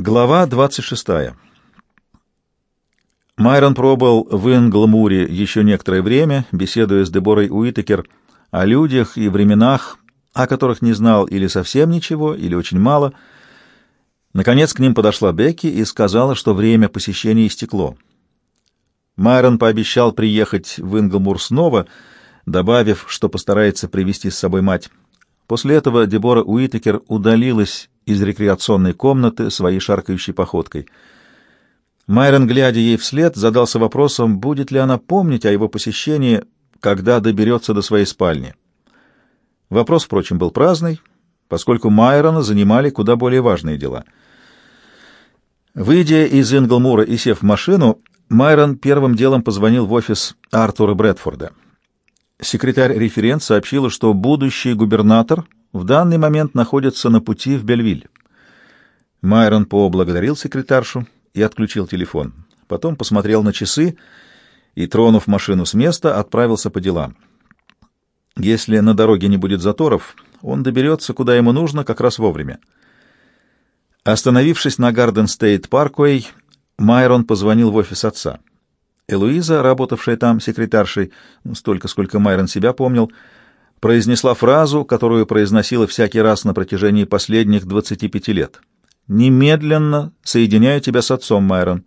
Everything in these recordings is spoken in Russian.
Глава 26. Майрон пробыл в Ингламуре еще некоторое время, беседуя с Деборой Уитекер о людях и временах, о которых не знал или совсем ничего, или очень мало. Наконец к ним подошла Бекки и сказала, что время посещения истекло. Майрон пообещал приехать в Инглмур снова, добавив, что постарается привести с собой мать. После этого Дебора Уитекер удалилась из рекреационной комнаты своей шаркающей походкой. Майрон, глядя ей вслед, задался вопросом, будет ли она помнить о его посещении, когда доберется до своей спальни. Вопрос, впрочем, был праздный, поскольку Майрона занимали куда более важные дела. Выйдя из Инглмура и сев в машину, Майрон первым делом позвонил в офис Артура Брэдфорда. Секретарь-референт сообщила, что будущий губернатор — в данный момент находится на пути в Бельвиль. Майрон поблагодарил секретаршу и отключил телефон. Потом посмотрел на часы и, тронув машину с места, отправился по делам. Если на дороге не будет заторов, он доберется, куда ему нужно, как раз вовремя. Остановившись на Гарден Стейт Парквей, Майрон позвонил в офис отца. Элуиза, работавшая там секретаршей, столько, сколько Майрон себя помнил, — произнесла фразу, которую произносила всякий раз на протяжении последних 25 лет. «Немедленно соединяю тебя с отцом, Майрон».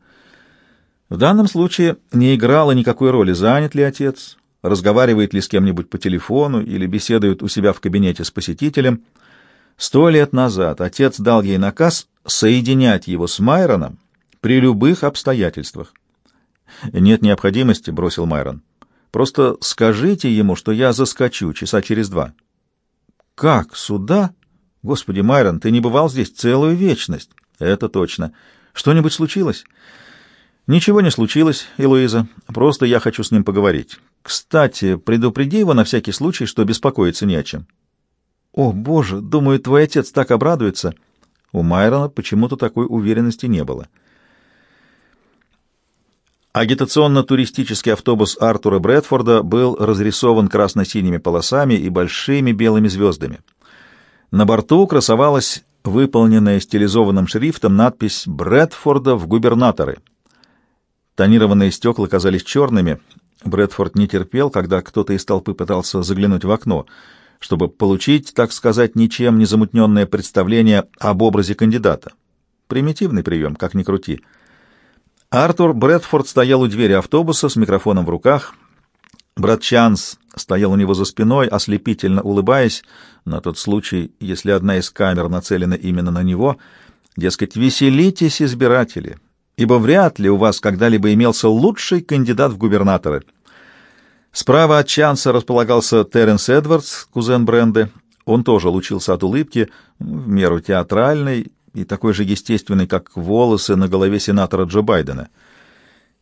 В данном случае не играло никакой роли, занят ли отец, разговаривает ли с кем-нибудь по телефону или беседует у себя в кабинете с посетителем. Сто лет назад отец дал ей наказ соединять его с Майроном при любых обстоятельствах. «Нет необходимости», — бросил Майрон. Просто скажите ему, что я заскочу часа через два. Как? Сюда? Господи, Майрон, ты не бывал здесь целую вечность. Это точно. Что-нибудь случилось? Ничего не случилось, Элоиза. Просто я хочу с ним поговорить. Кстати, предупреди его на всякий случай, что беспокоиться не о чем. О, боже, думаю, твой отец так обрадуется. У Майрона почему-то такой уверенности не было. — Агитационно-туристический автобус Артура Брэдфорда был разрисован красно-синими полосами и большими белыми звездами. На борту красовалась выполненная стилизованным шрифтом надпись «Брэдфорда в губернаторы». Тонированные стекла казались черными. Брэдфорд не терпел, когда кто-то из толпы пытался заглянуть в окно, чтобы получить, так сказать, ничем не замутненное представление об образе кандидата. Примитивный прием, как ни крути. Артур Брэдфорд стоял у двери автобуса с микрофоном в руках. Брат Чанс стоял у него за спиной, ослепительно улыбаясь, на тот случай, если одна из камер нацелена именно на него. Дескать, веселитесь, избиратели, ибо вряд ли у вас когда-либо имелся лучший кандидат в губернаторы. Справа от Чанса располагался Терренс Эдвардс, кузен Бренды. Он тоже лучился от улыбки, в меру театральной и такой же естественный, как волосы на голове сенатора Джо Байдена.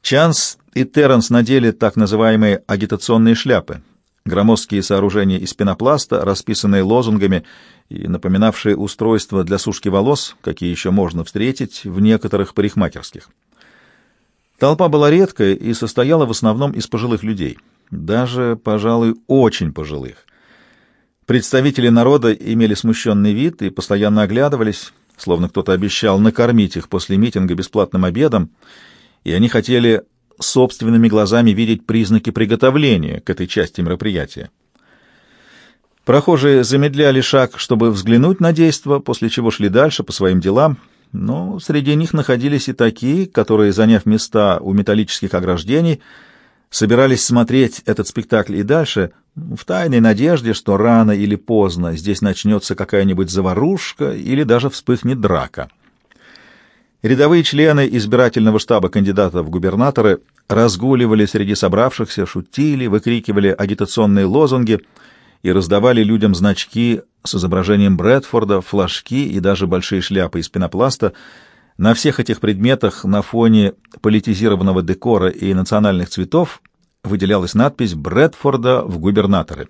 Чанс и Терренс надели так называемые агитационные шляпы, громоздкие сооружения из пенопласта, расписанные лозунгами и напоминавшие устройства для сушки волос, какие еще можно встретить в некоторых парикмахерских. Толпа была редкая и состояла в основном из пожилых людей, даже, пожалуй, очень пожилых. Представители народа имели смущенный вид и постоянно оглядывались, словно кто-то обещал накормить их после митинга бесплатным обедом, и они хотели собственными глазами видеть признаки приготовления к этой части мероприятия. Прохожие замедляли шаг, чтобы взглянуть на действо, после чего шли дальше по своим делам, но среди них находились и такие, которые, заняв места у металлических ограждений, собирались смотреть этот спектакль и дальше, в тайной надежде, что рано или поздно здесь начнется какая-нибудь заварушка или даже вспыхнет драка. Рядовые члены избирательного штаба кандидатов в губернаторы разгуливали среди собравшихся, шутили, выкрикивали агитационные лозунги и раздавали людям значки с изображением Брэдфорда, флажки и даже большие шляпы из пенопласта. На всех этих предметах на фоне политизированного декора и национальных цветов выделялась надпись «Брэдфорда в губернаторы».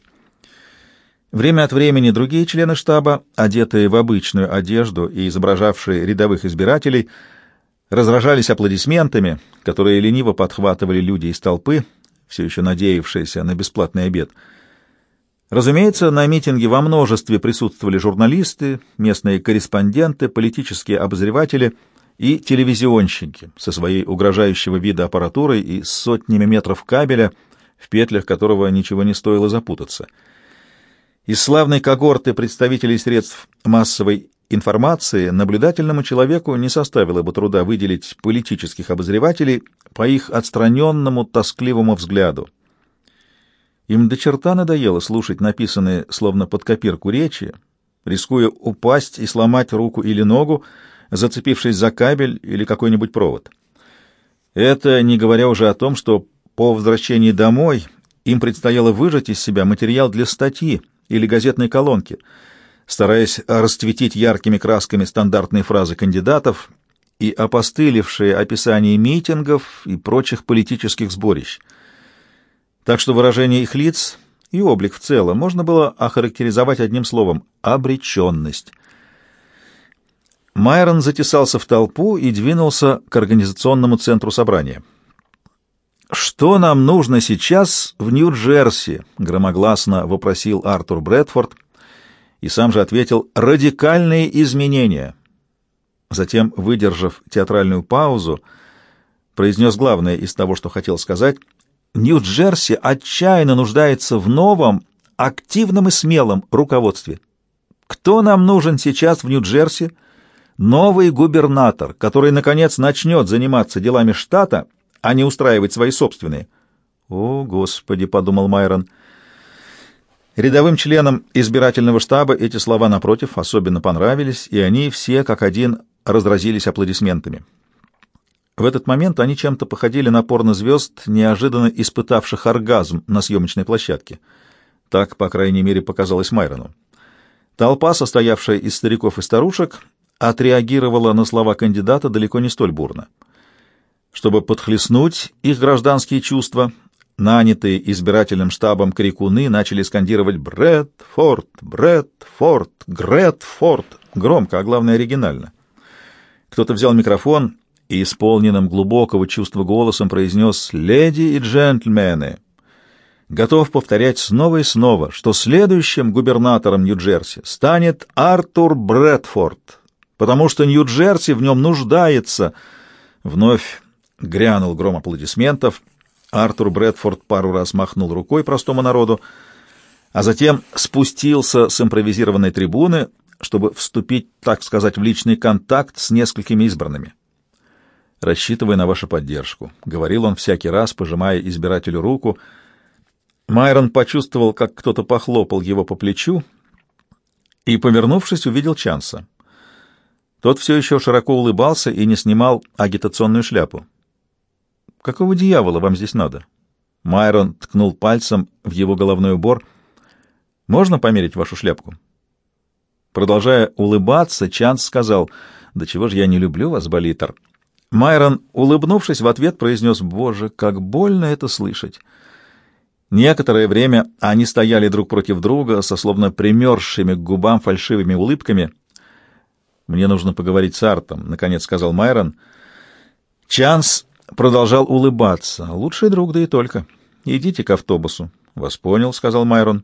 Время от времени другие члены штаба, одетые в обычную одежду и изображавшие рядовых избирателей, разражались аплодисментами, которые лениво подхватывали люди из толпы, все еще надеявшиеся на бесплатный обед. Разумеется, на митинге во множестве присутствовали журналисты, местные корреспонденты, политические обозреватели и телевизионщики со своей угрожающего вида аппаратурой и сотнями метров кабеля, в петлях которого ничего не стоило запутаться. Из славной когорты представителей средств массовой информации наблюдательному человеку не составило бы труда выделить политических обозревателей по их отстраненному, тоскливому взгляду. Им до черта надоело слушать написанные словно под копирку речи, рискуя упасть и сломать руку или ногу, зацепившись за кабель или какой-нибудь провод. Это не говоря уже о том, что по возвращении домой им предстояло выжать из себя материал для статьи или газетной колонки, стараясь расцветить яркими красками стандартные фразы кандидатов и опостылевшие описания митингов и прочих политических сборищ. Так что выражение их лиц и облик в целом можно было охарактеризовать одним словом — обреченность. Майрон затесался в толпу и двинулся к организационному центру собрания. «Что нам нужно сейчас в Нью-Джерси?» — громогласно вопросил Артур Брэдфорд, и сам же ответил «радикальные изменения». Затем, выдержав театральную паузу, произнес главное из того, что хотел сказать. «Нью-Джерси отчаянно нуждается в новом, активном и смелом руководстве. Кто нам нужен сейчас в Нью-Джерси?» Новый губернатор, который, наконец, начнет заниматься делами штата, а не устраивать свои собственные. «О, Господи!» — подумал Майрон. Рядовым членам избирательного штаба эти слова, напротив, особенно понравились, и они все, как один, разразились аплодисментами. В этот момент они чем-то походили на порнозвезд, неожиданно испытавших оргазм на съемочной площадке. Так, по крайней мере, показалось Майрону. Толпа, состоявшая из стариков и старушек, отреагировала на слова кандидата далеко не столь бурно. Чтобы подхлестнуть их гражданские чувства, нанятые избирательным штабом крикуны начали скандировать «Брэдфорд! Брэдфорд! Гретфорд!» громко, а главное оригинально. Кто-то взял микрофон и исполненным глубокого чувства голосом произнес «Леди и джентльмены!» готов повторять снова и снова, что следующим губернатором Нью-Джерси станет Артур Брэдфорд, потому что Нью-Джерси в нем нуждается. Вновь грянул гром аплодисментов. Артур Брэдфорд пару раз махнул рукой простому народу, а затем спустился с импровизированной трибуны, чтобы вступить, так сказать, в личный контакт с несколькими избранными. «Рассчитывая на вашу поддержку», — говорил он всякий раз, пожимая избирателю руку. Майрон почувствовал, как кто-то похлопал его по плечу, и, повернувшись, увидел Чанса. Тот все еще широко улыбался и не снимал агитационную шляпу. «Какого дьявола вам здесь надо?» Майрон ткнул пальцем в его головной убор. «Можно померить вашу шляпку?» Продолжая улыбаться, Чанс сказал, «Да чего же я не люблю вас, Болитер?» Майрон, улыбнувшись в ответ, произнес, «Боже, как больно это слышать!» Некоторое время они стояли друг против друга со словно примерзшими к губам фальшивыми улыбками — «Мне нужно поговорить с Артом», — наконец сказал Майрон. Чанс продолжал улыбаться. «Лучший друг, да и только. Идите к автобусу». «Вас понял», — сказал Майрон.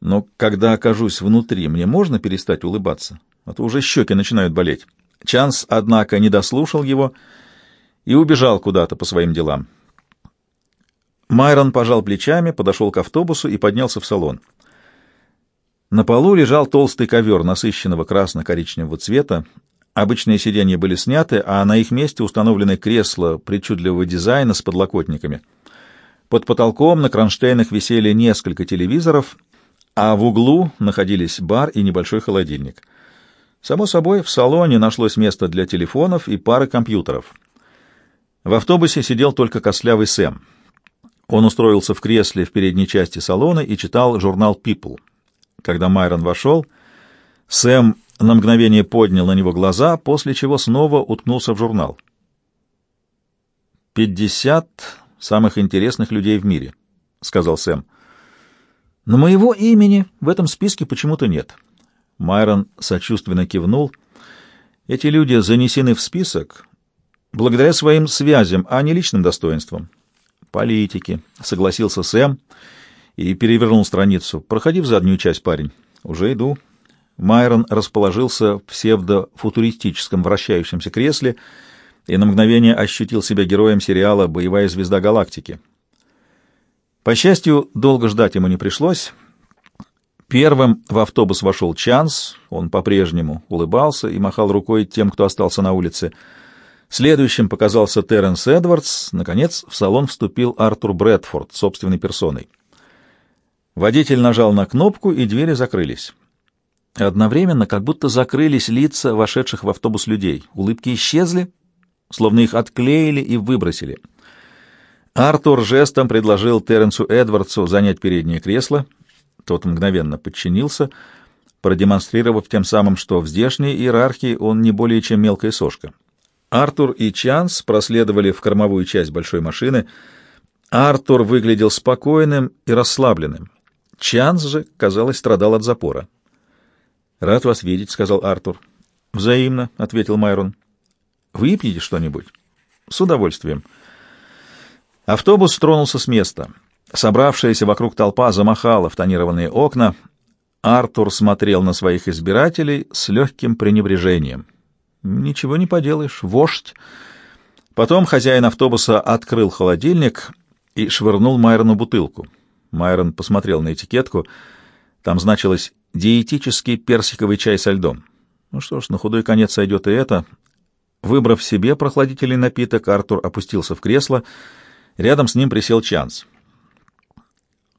«Но когда окажусь внутри, мне можно перестать улыбаться? А то уже щеки начинают болеть». Чанс, однако, не дослушал его и убежал куда-то по своим делам. Майрон пожал плечами, подошел к автобусу и поднялся в салон. На полу лежал толстый ковер насыщенного красно-коричневого цвета. Обычные сиденья были сняты, а на их месте установлены кресла причудливого дизайна с подлокотниками. Под потолком на кронштейнах висели несколько телевизоров, а в углу находились бар и небольшой холодильник. Само собой, в салоне нашлось место для телефонов и пары компьютеров. В автобусе сидел только костлявый Сэм. Он устроился в кресле в передней части салона и читал журнал People. Когда Майрон вошел, Сэм на мгновение поднял на него глаза, после чего снова уткнулся в журнал. «Пятьдесят самых интересных людей в мире», — сказал Сэм. «Но моего имени в этом списке почему-то нет». Майрон сочувственно кивнул. «Эти люди занесены в список благодаря своим связям, а не личным достоинствам». «Политики», — согласился Сэм, — и перевернул страницу. «Проходи в заднюю часть, парень. Уже иду. Майрон расположился в псевдофутуристическом вращающемся кресле и на мгновение ощутил себя героем сериала «Боевая звезда галактики». По счастью, долго ждать ему не пришлось. Первым в автобус вошел Чанс, он по-прежнему улыбался и махал рукой тем, кто остался на улице. Следующим показался Терренс Эдвардс, наконец в салон вступил Артур Брэдфорд собственной персоной. Водитель нажал на кнопку, и двери закрылись. Одновременно как будто закрылись лица вошедших в автобус людей. Улыбки исчезли, словно их отклеили и выбросили. Артур жестом предложил Теренсу Эдвардсу занять переднее кресло. Тот мгновенно подчинился, продемонстрировав тем самым, что в здешней иерархии он не более чем мелкая сошка. Артур и Чанс проследовали в кормовую часть большой машины. Артур выглядел спокойным и расслабленным. Чанс же, казалось, страдал от запора. «Рад вас видеть», — сказал Артур. «Взаимно», — ответил Майрон. «Выпьете что-нибудь?» «С удовольствием». Автобус тронулся с места. Собравшаяся вокруг толпа замахала в тонированные окна. Артур смотрел на своих избирателей с легким пренебрежением. «Ничего не поделаешь, вождь». Потом хозяин автобуса открыл холодильник и швырнул Майрону бутылку. Майрон посмотрел на этикетку. Там значилось диетический персиковый чай со льдом. Ну что ж, на худой конец сойдет и это. Выбрав себе прохладительный напиток, Артур опустился в кресло. Рядом с ним присел Чанс.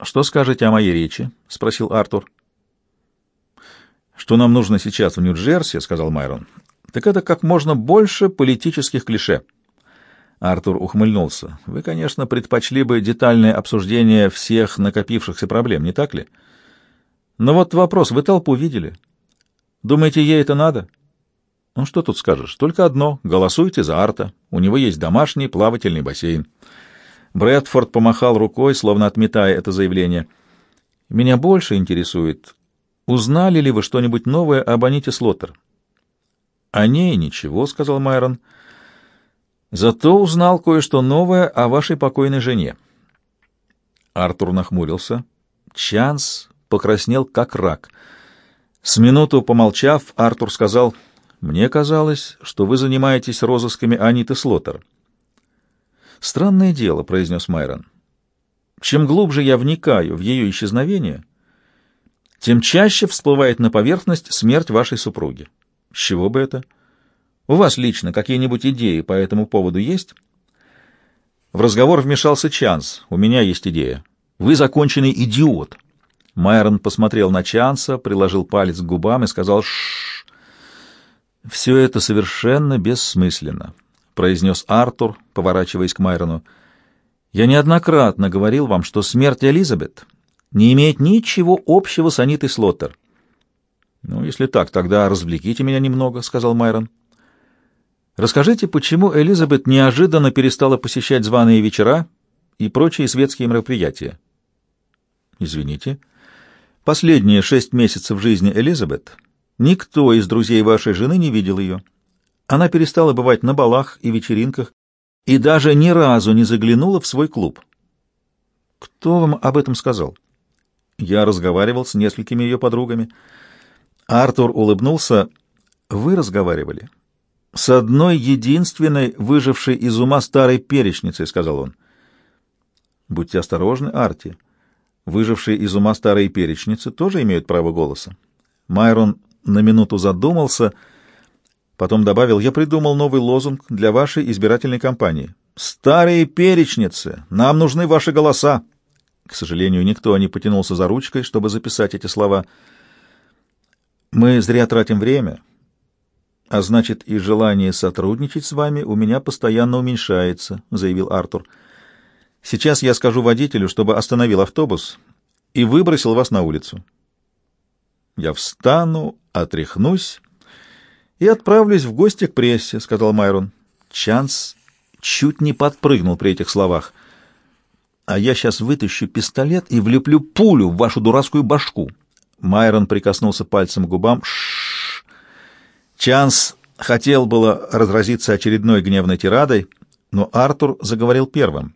«Что скажете о моей речи?» — спросил Артур. «Что нам нужно сейчас в Нью-Джерси?» — сказал Майрон. «Так это как можно больше политических клише». Артур ухмыльнулся. «Вы, конечно, предпочли бы детальное обсуждение всех накопившихся проблем, не так ли?» Но вот вопрос, вы толпу видели? Думаете, ей это надо? Ну, что тут скажешь? Только одно. Голосуйте за Арта. У него есть домашний плавательный бассейн. Брэдфорд помахал рукой, словно отметая это заявление. Меня больше интересует, узнали ли вы что-нибудь новое об Аните Слоттер? О ней ничего, — сказал Майрон. Зато узнал кое-что новое о вашей покойной жене. Артур нахмурился. Чанс покраснел, как рак. С минуту помолчав, Артур сказал, «Мне казалось, что вы занимаетесь розысками Аниты Слоттер». «Странное дело», — произнес Майрон. «Чем глубже я вникаю в ее исчезновение, тем чаще всплывает на поверхность смерть вашей супруги. С чего бы это? У вас лично какие-нибудь идеи по этому поводу есть?» В разговор вмешался Чанс. «У меня есть идея. Вы законченный идиот». Майрон посмотрел на Чанса, приложил палец к губам и сказал «Шшш». «Все это совершенно бессмысленно», — произнес Артур, поворачиваясь к Майрону. «Я неоднократно говорил вам, что смерть Элизабет не имеет ничего общего с Анитой Слоттер». «Ну, если так, тогда развлеките меня немного», — сказал Майрон. «Расскажите, почему Элизабет неожиданно перестала посещать званые вечера и прочие светские мероприятия?» «Извините». Последние шесть месяцев жизни Элизабет никто из друзей вашей жены не видел ее. Она перестала бывать на балах и вечеринках и даже ни разу не заглянула в свой клуб. Кто вам об этом сказал? Я разговаривал с несколькими ее подругами. Артур улыбнулся. Вы разговаривали? С одной единственной, выжившей из ума старой перечницей, сказал он. Будьте осторожны, Арти. Выжившие из ума старые перечницы тоже имеют право голоса. Майрон на минуту задумался, потом добавил, «Я придумал новый лозунг для вашей избирательной кампании. Старые перечницы! Нам нужны ваши голоса!» К сожалению, никто не потянулся за ручкой, чтобы записать эти слова. «Мы зря тратим время, а значит, и желание сотрудничать с вами у меня постоянно уменьшается», — заявил Артур. Сейчас я скажу водителю, чтобы остановил автобус и выбросил вас на улицу. Я встану, отряхнусь и отправлюсь в гости к прессе, — сказал Майрон. Чанс чуть не подпрыгнул при этих словах. А я сейчас вытащу пистолет и влеплю пулю в вашу дурацкую башку. Майрон прикоснулся пальцем к губам. Шш. Чанс хотел было разразиться очередной гневной тирадой, но Артур заговорил первым.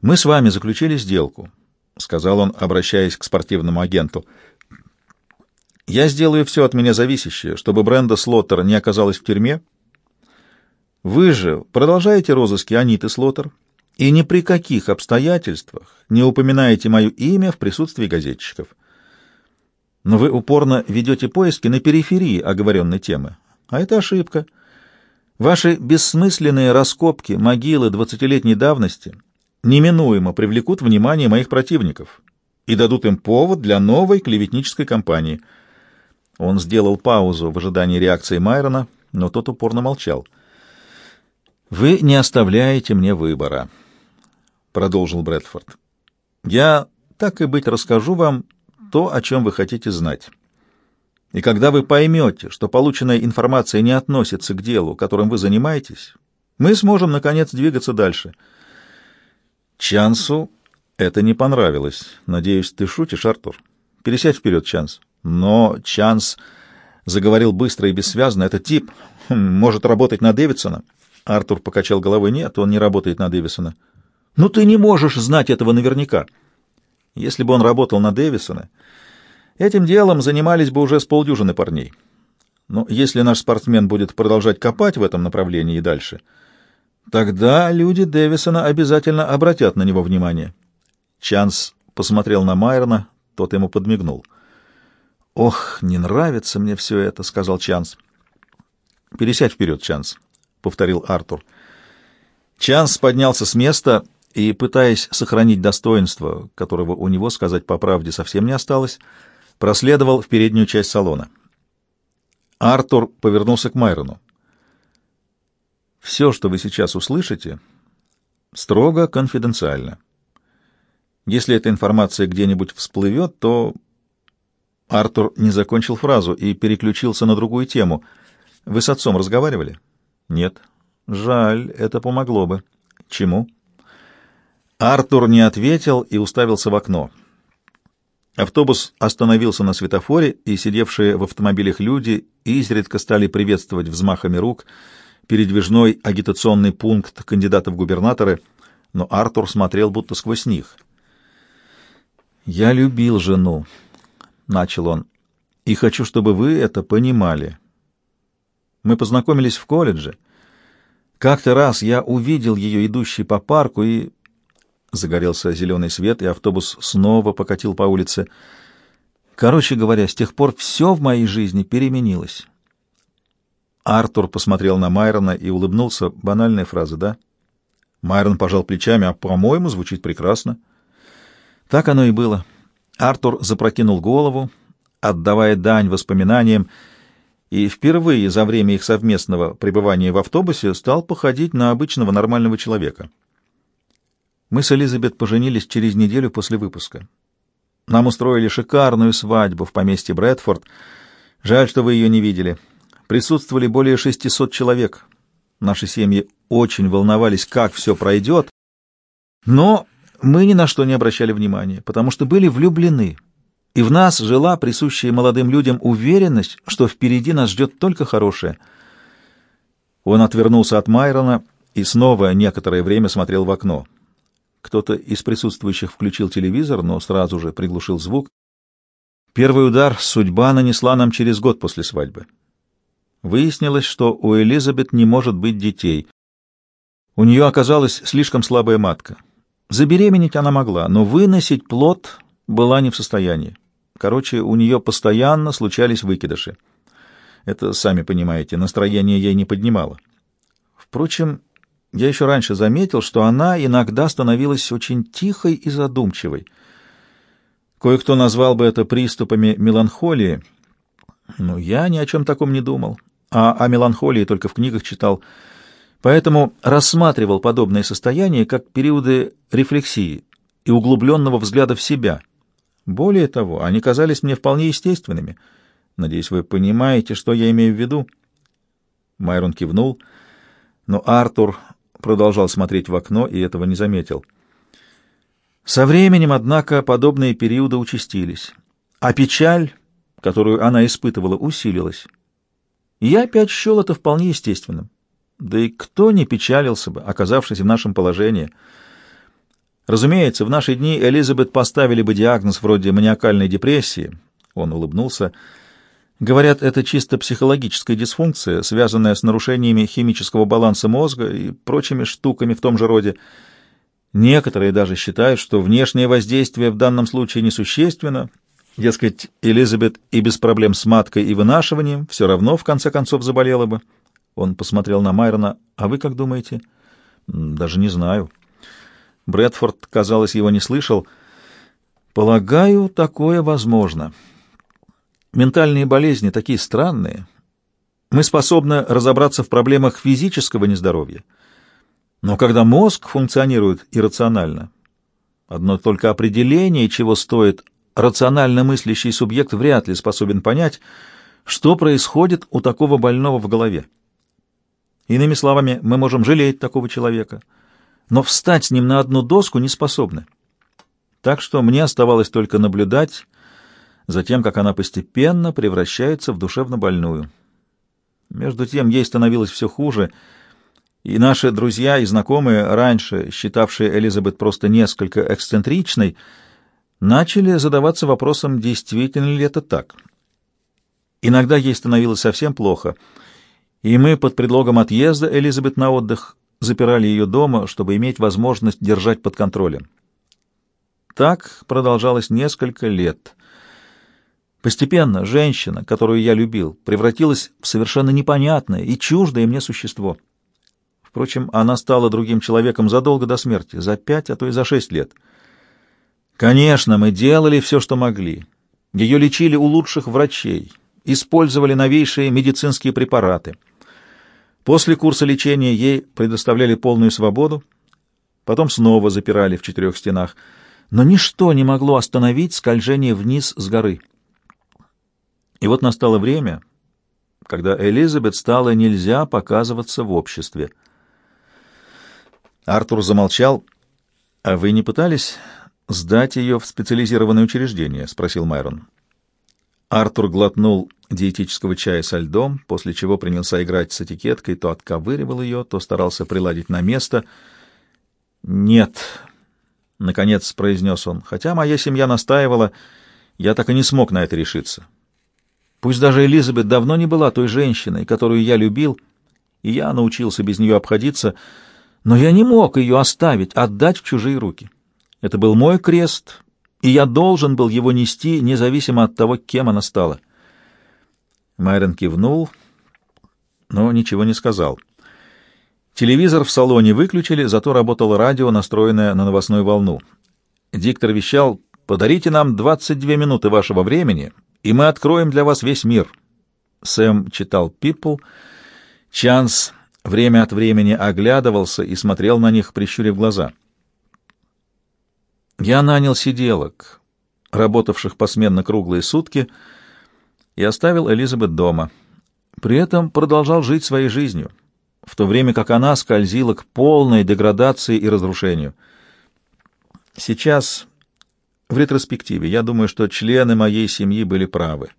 «Мы с вами заключили сделку», — сказал он, обращаясь к спортивному агенту. Я сделаю все от меня зависящее, чтобы Бренда Слоттер не оказалась в тюрьме. Вы же продолжаете розыски Аниты Слоттер и ни при каких обстоятельствах не упоминаете мое имя в присутствии газетчиков. Но вы упорно ведете поиски на периферии оговоренной темы, а это ошибка. Ваши бессмысленные раскопки могилы двадцатилетней давности неминуемо привлекут внимание моих противников и дадут им повод для новой клеветнической кампании — он сделал паузу в ожидании реакции Майрона, но тот упорно молчал. «Вы не оставляете мне выбора», — продолжил Брэдфорд. «Я, так и быть, расскажу вам то, о чем вы хотите знать. И когда вы поймете, что полученная информация не относится к делу, которым вы занимаетесь, мы сможем, наконец, двигаться дальше». Чансу это не понравилось. Надеюсь, ты шутишь, Артур? Пересядь вперед, Чанс. Но Чанс заговорил быстро и бессвязно. Этот тип хм, может работать на Дэвидсона. Артур покачал головой. Нет, он не работает на Дэвисона. Ну ты не можешь знать этого наверняка. Если бы он работал на Дэвисона, этим делом занимались бы уже с полдюжины парней. Но если наш спортсмен будет продолжать копать в этом направлении и дальше, тогда люди Дэвисона обязательно обратят на него внимание. Чанс посмотрел на Майерна, тот ему подмигнул. «Ох, не нравится мне все это», — сказал Чанс. «Пересядь вперед, Чанс», — повторил Артур. Чанс поднялся с места и, пытаясь сохранить достоинство, которого у него, сказать по правде, совсем не осталось, проследовал в переднюю часть салона. Артур повернулся к Майрону. «Все, что вы сейчас услышите, строго конфиденциально. Если эта информация где-нибудь всплывет, то Артур не закончил фразу и переключился на другую тему. «Вы с отцом разговаривали?» «Нет». «Жаль, это помогло бы». «Чему?» Артур не ответил и уставился в окно. Автобус остановился на светофоре, и сидевшие в автомобилях люди изредка стали приветствовать взмахами рук передвижной агитационный пункт кандидата в губернаторы, но Артур смотрел будто сквозь них. «Я любил жену», — начал он, — «и хочу, чтобы вы это понимали. Мы познакомились в колледже. Как-то раз я увидел ее идущей по парку, и...» Загорелся зеленый свет, и автобус снова покатил по улице. Короче говоря, с тех пор все в моей жизни переменилось. Артур посмотрел на Майрона и улыбнулся. Банальная фраза, да? Майрон пожал плечами, а, по-моему, звучит прекрасно. Так оно и было. Артур запрокинул голову, отдавая дань воспоминаниям, и впервые за время их совместного пребывания в автобусе стал походить на обычного нормального человека. Мы с Элизабет поженились через неделю после выпуска. Нам устроили шикарную свадьбу в поместье Брэдфорд. Жаль, что вы ее не видели. Присутствовали более 600 человек. Наши семьи очень волновались, как все пройдет. Но мы ни на что не обращали внимания, потому что были влюблены, и в нас жила присущая молодым людям уверенность, что впереди нас ждет только хорошее. Он отвернулся от Майрона и снова некоторое время смотрел в окно. Кто-то из присутствующих включил телевизор, но сразу же приглушил звук. Первый удар судьба нанесла нам через год после свадьбы. Выяснилось, что у Элизабет не может быть детей. У нее оказалась слишком слабая матка. Забеременеть она могла, но выносить плод была не в состоянии. Короче, у нее постоянно случались выкидыши. Это, сами понимаете, настроение ей не поднимало. Впрочем, я еще раньше заметил, что она иногда становилась очень тихой и задумчивой. Кое-кто назвал бы это приступами меланхолии, но я ни о чем таком не думал, а о меланхолии только в книгах читал — Поэтому рассматривал подобные состояния как периоды рефлексии и углубленного взгляда в себя. Более того, они казались мне вполне естественными. Надеюсь, вы понимаете, что я имею в виду. Майрон кивнул, но Артур продолжал смотреть в окно и этого не заметил. Со временем, однако, подобные периоды участились, а печаль, которую она испытывала, усилилась. я опять счел это вполне естественным. Да и кто не печалился бы, оказавшись в нашем положении? Разумеется, в наши дни Элизабет поставили бы диагноз вроде маниакальной депрессии. Он улыбнулся. Говорят, это чисто психологическая дисфункция, связанная с нарушениями химического баланса мозга и прочими штуками в том же роде. Некоторые даже считают, что внешнее воздействие в данном случае несущественно. Дескать, Элизабет и без проблем с маткой и вынашиванием все равно в конце концов заболела бы. Он посмотрел на Майрона. «А вы как думаете?» «Даже не знаю». Брэдфорд, казалось, его не слышал. «Полагаю, такое возможно». Ментальные болезни такие странные. Мы способны разобраться в проблемах физического нездоровья. Но когда мозг функционирует иррационально, одно только определение, чего стоит рационально мыслящий субъект, вряд ли способен понять, что происходит у такого больного в голове. Иными словами, мы можем жалеть такого человека, но встать с ним на одну доску не способны. Так что мне оставалось только наблюдать затем как она постепенно превращается в душевно больную. Между тем ей становилось все хуже, и наши друзья и знакомые, раньше считавшие Элизабет просто несколько эксцентричной, начали задаваться вопросом, действительно ли это так. Иногда ей становилось совсем плохо, и мы под предлогом отъезда Элизабет на отдых запирали ее дома, чтобы иметь возможность держать под контролем. Так продолжалось несколько лет — Постепенно женщина, которую я любил, превратилась в совершенно непонятное и чуждое мне существо. Впрочем, она стала другим человеком задолго до смерти, за пять, а то и за шесть лет. Конечно, мы делали все, что могли. Ее лечили у лучших врачей, использовали новейшие медицинские препараты. После курса лечения ей предоставляли полную свободу, потом снова запирали в четырех стенах, но ничто не могло остановить скольжение вниз с горы. И вот настало время, когда Элизабет стало нельзя показываться в обществе. Артур замолчал. «А вы не пытались сдать ее в специализированное учреждение?» — спросил Майрон. Артур глотнул диетического чая со льдом, после чего принялся играть с этикеткой, то отковыривал ее, то старался приладить на место. «Нет», — наконец произнес он, — «хотя моя семья настаивала, я так и не смог на это решиться. Пусть даже Элизабет давно не была той женщиной, которую я любил, и я научился без нее обходиться, но я не мог ее оставить, отдать в чужие руки. Это был мой крест, и я должен был его нести, независимо от того, кем она стала. Майрон кивнул, но ничего не сказал. Телевизор в салоне выключили, зато работало радио, настроенное на новостную волну. Диктор вещал «Подарите нам 22 минуты вашего времени, и мы откроем для вас весь мир». Сэм читал «People». Чанс время от времени оглядывался и смотрел на них, прищурив глаза. Я нанял сиделок, работавших посменно круглые сутки, и оставил Элизабет дома. При этом продолжал жить своей жизнью, в то время как она скользила к полной деградации и разрушению. Сейчас в ретроспективе я думаю, что члены моей семьи были правы.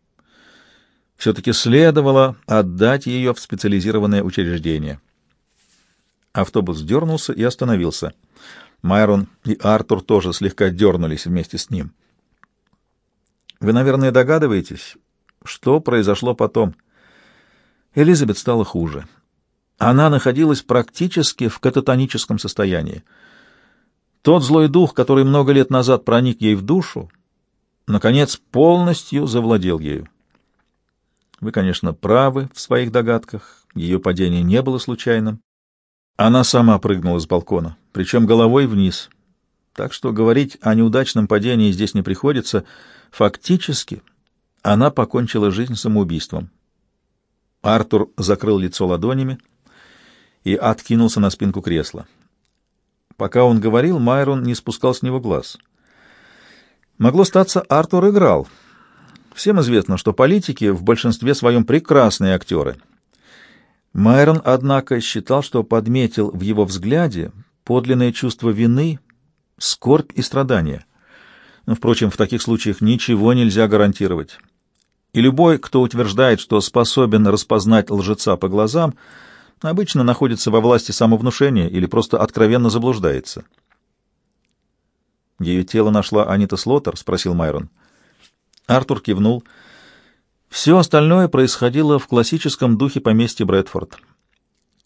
Все-таки следовало отдать ее в специализированное учреждение. Автобус дернулся и остановился. Майрон и Артур тоже слегка дернулись вместе с ним. Вы, наверное, догадываетесь, что произошло потом. Элизабет стала хуже. Она находилась практически в кататоническом состоянии. Тот злой дух, который много лет назад проник ей в душу, наконец полностью завладел ею. Вы, конечно, правы в своих догадках. Ее падение не было случайным. Она сама прыгнула с балкона, причем головой вниз. Так что говорить о неудачном падении здесь не приходится. Фактически она покончила жизнь самоубийством. Артур закрыл лицо ладонями и откинулся на спинку кресла. Пока он говорил, Майрон не спускал с него глаз. Могло статься, Артур играл. Всем известно, что политики в большинстве своем прекрасные актеры. Майрон, однако, считал, что подметил в его взгляде подлинное чувство вины, скорбь и страдания. Впрочем, в таких случаях ничего нельзя гарантировать. И любой, кто утверждает, что способен распознать лжеца по глазам, — обычно находится во власти самовнушения или просто откровенно заблуждается. «Ее тело нашла Анита Слоттер?» — спросил Майрон. Артур кивнул. Все остальное происходило в классическом духе поместья Брэдфорд.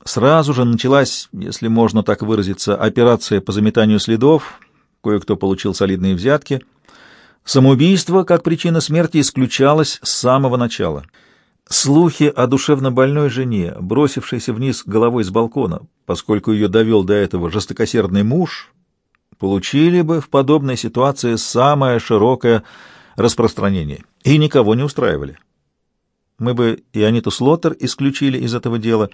Сразу же началась, если можно так выразиться, операция по заметанию следов, кое-кто получил солидные взятки. Самоубийство как причина смерти исключалось с самого начала. Слухи о душевно больной жене, бросившейся вниз головой с балкона, поскольку ее довел до этого жестокосердный муж, получили бы в подобной ситуации самое широкое распространение и никого не устраивали. Мы бы и Аниту Слоттер исключили из этого дела.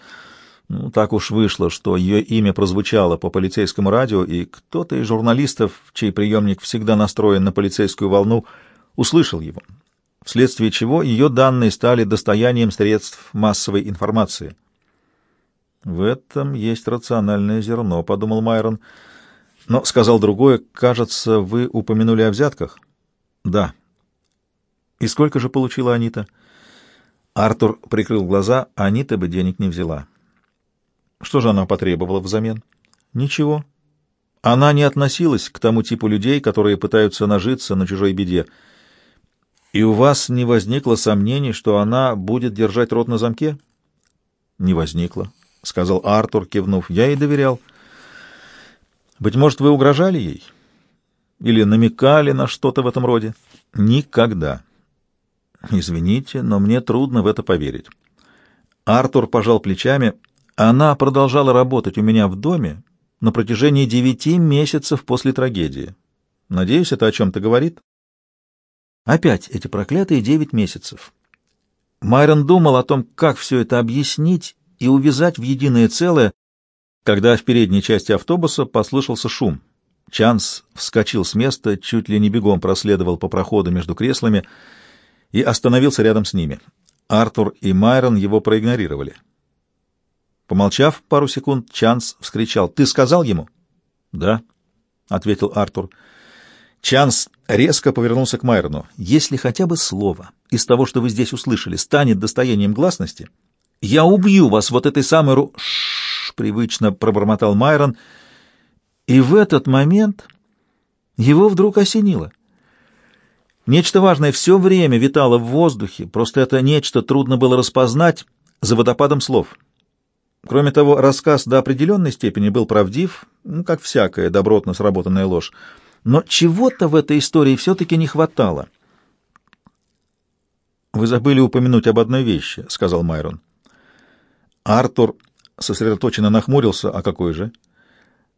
Ну, так уж вышло, что ее имя прозвучало по полицейскому радио, и кто-то из журналистов, чей приемник всегда настроен на полицейскую волну, услышал его, вследствие чего ее данные стали достоянием средств массовой информации. «В этом есть рациональное зерно», — подумал Майрон. Но сказал другое, «Кажется, вы упомянули о взятках?» «Да». «И сколько же получила Анита?» Артур прикрыл глаза, Анита бы денег не взяла. Что же она потребовала взамен? Ничего. Она не относилась к тому типу людей, которые пытаются нажиться на чужой беде. И у вас не возникло сомнений, что она будет держать рот на замке? Не возникло, — сказал Артур, кивнув. Я ей доверял. Быть может, вы угрожали ей? Или намекали на что-то в этом роде? Никогда. Извините, но мне трудно в это поверить. Артур пожал плечами. Она продолжала работать у меня в доме на протяжении девяти месяцев после трагедии. Надеюсь, это о чем-то говорит? Опять эти проклятые девять месяцев. Майрон думал о том, как все это объяснить и увязать в единое целое, когда в передней части автобуса послышался шум. Чанс вскочил с места, чуть ли не бегом проследовал по проходу между креслами — и остановился рядом с ними. Артур и Майрон его проигнорировали. Помолчав пару секунд, Чанс вскричал. «Ты сказал ему?» «Да», — ответил Артур. Чанс резко повернулся к Майрону. «Если хотя бы слово из того, что вы здесь услышали, станет достоянием гласности, я убью вас вот этой самой ру...» Привычно пробормотал Майрон. И в этот момент его вдруг осенило — Нечто важное все время витало в воздухе, просто это нечто трудно было распознать за водопадом слов. Кроме того, рассказ до определенной степени был правдив, ну, как всякая добротно сработанная ложь. Но чего-то в этой истории все-таки не хватало. «Вы забыли упомянуть об одной вещи», — сказал Майрон. Артур сосредоточенно нахмурился. «А какой же?»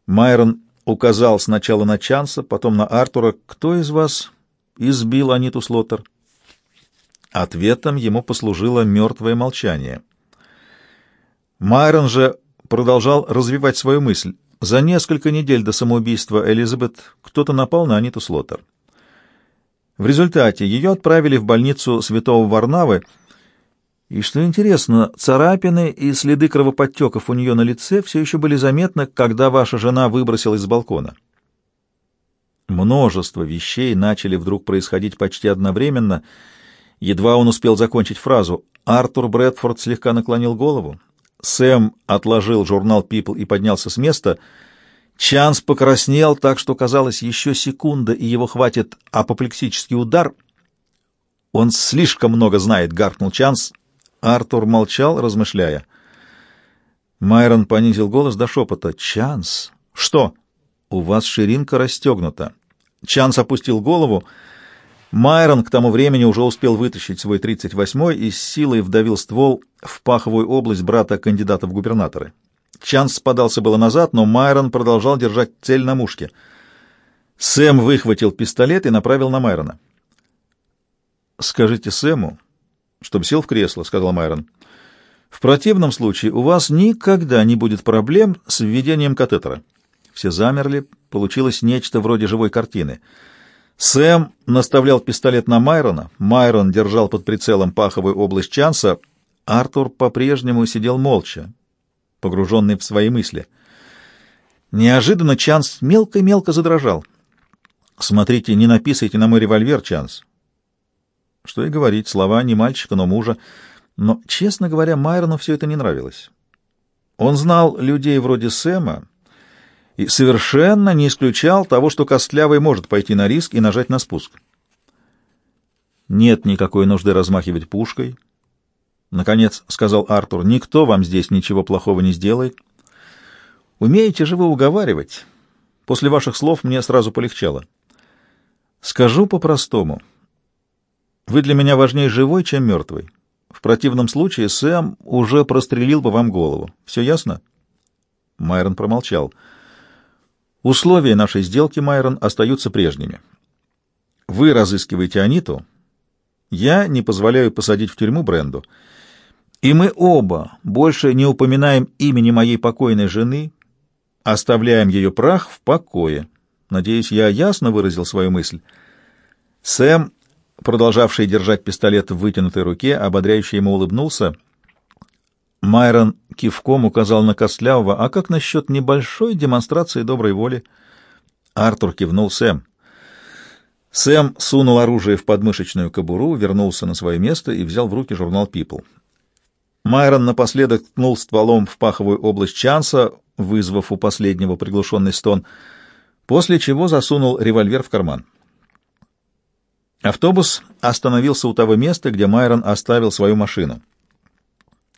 Майрон указал сначала на Чанса, потом на Артура. «Кто из вас избил Аниту Слоттер? Ответом ему послужило мертвое молчание. Майрон же продолжал развивать свою мысль. За несколько недель до самоубийства Элизабет кто-то напал на Аниту Слоттер. В результате ее отправили в больницу Святого Варнавы, и, что интересно, царапины и следы кровоподтеков у нее на лице все еще были заметны, когда ваша жена выбросилась с балкона. Множество вещей начали вдруг происходить почти одновременно. Едва он успел закончить фразу, Артур Брэдфорд слегка наклонил голову. Сэм отложил журнал People и поднялся с места. Чанс покраснел так, что казалось, еще секунда, и его хватит апоплексический удар. «Он слишком много знает», — гаркнул Чанс. Артур молчал, размышляя. Майрон понизил голос до шепота. «Чанс?» «Что?» «У вас ширинка расстегнута». Чанс опустил голову. Майрон к тому времени уже успел вытащить свой 38-й и с силой вдавил ствол в паховую область брата кандидата в губернаторы. Чанс подался было назад, но Майрон продолжал держать цель на мушке. Сэм выхватил пистолет и направил на Майрона. «Скажите Сэму, чтобы сел в кресло», — сказал Майрон. «В противном случае у вас никогда не будет проблем с введением катетера». Все замерли, получилось нечто вроде живой картины. Сэм наставлял пистолет на Майрона, Майрон держал под прицелом паховую область Чанса, Артур по-прежнему сидел молча, погруженный в свои мысли. Неожиданно Чанс мелко-мелко задрожал. «Смотрите, не написайте на мой револьвер, Чанс». Что и говорить, слова не мальчика, но мужа. Но, честно говоря, Майрону все это не нравилось. Он знал людей вроде Сэма, и совершенно не исключал того, что Костлявый может пойти на риск и нажать на спуск. Нет никакой нужды размахивать пушкой. Наконец, сказал Артур, никто вам здесь ничего плохого не сделает. Умеете же вы уговаривать. После ваших слов мне сразу полегчало. Скажу по-простому. Вы для меня важнее живой, чем мертвый. В противном случае Сэм уже прострелил бы вам голову. Все ясно? Майрон промолчал. Условия нашей сделки, Майрон, остаются прежними. Вы разыскиваете Аниту, я не позволяю посадить в тюрьму Бренду. И мы оба больше не упоминаем имени моей покойной жены, оставляем ее прах в покое. Надеюсь, я ясно выразил свою мысль. Сэм, продолжавший держать пистолет в вытянутой руке, ободряюще ему улыбнулся. Майрон кивком указал на Костлявого. «А как насчет небольшой демонстрации доброй воли?» Артур кивнул Сэм. Сэм сунул оружие в подмышечную кобуру, вернулся на свое место и взял в руки журнал People. Майрон напоследок ткнул стволом в паховую область Чанса, вызвав у последнего приглушенный стон, после чего засунул револьвер в карман. Автобус остановился у того места, где Майрон оставил свою машину.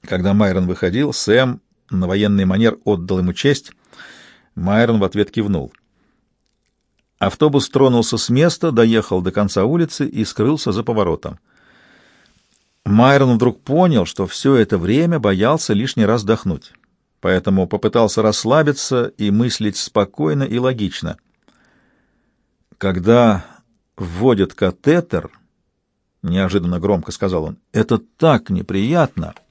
Когда Майрон выходил, Сэм на военный манер отдал ему честь. Майрон в ответ кивнул. Автобус тронулся с места, доехал до конца улицы и скрылся за поворотом. Майрон вдруг понял, что все это время боялся лишний раз вдохнуть, поэтому попытался расслабиться и мыслить спокойно и логично. Когда вводят катетер, неожиданно громко сказал он, это так неприятно —